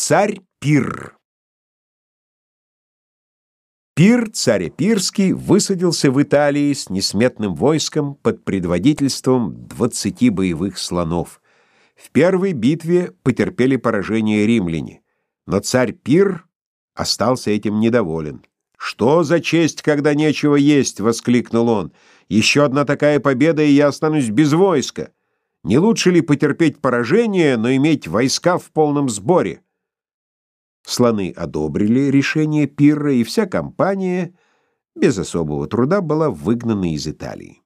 Царь Пир Пир, царь Пирский, высадился в Италии с несметным войском под предводительством двадцати боевых слонов. В первой битве потерпели поражение римляне, но царь Пир остался этим недоволен. «Что за честь, когда нечего есть?» — воскликнул он. «Еще одна такая победа, и я останусь без войска. Не лучше ли потерпеть поражение, но иметь войска в полном сборе?» Слоны одобрили решение Пирра, и вся компания без особого труда была выгнана из Италии.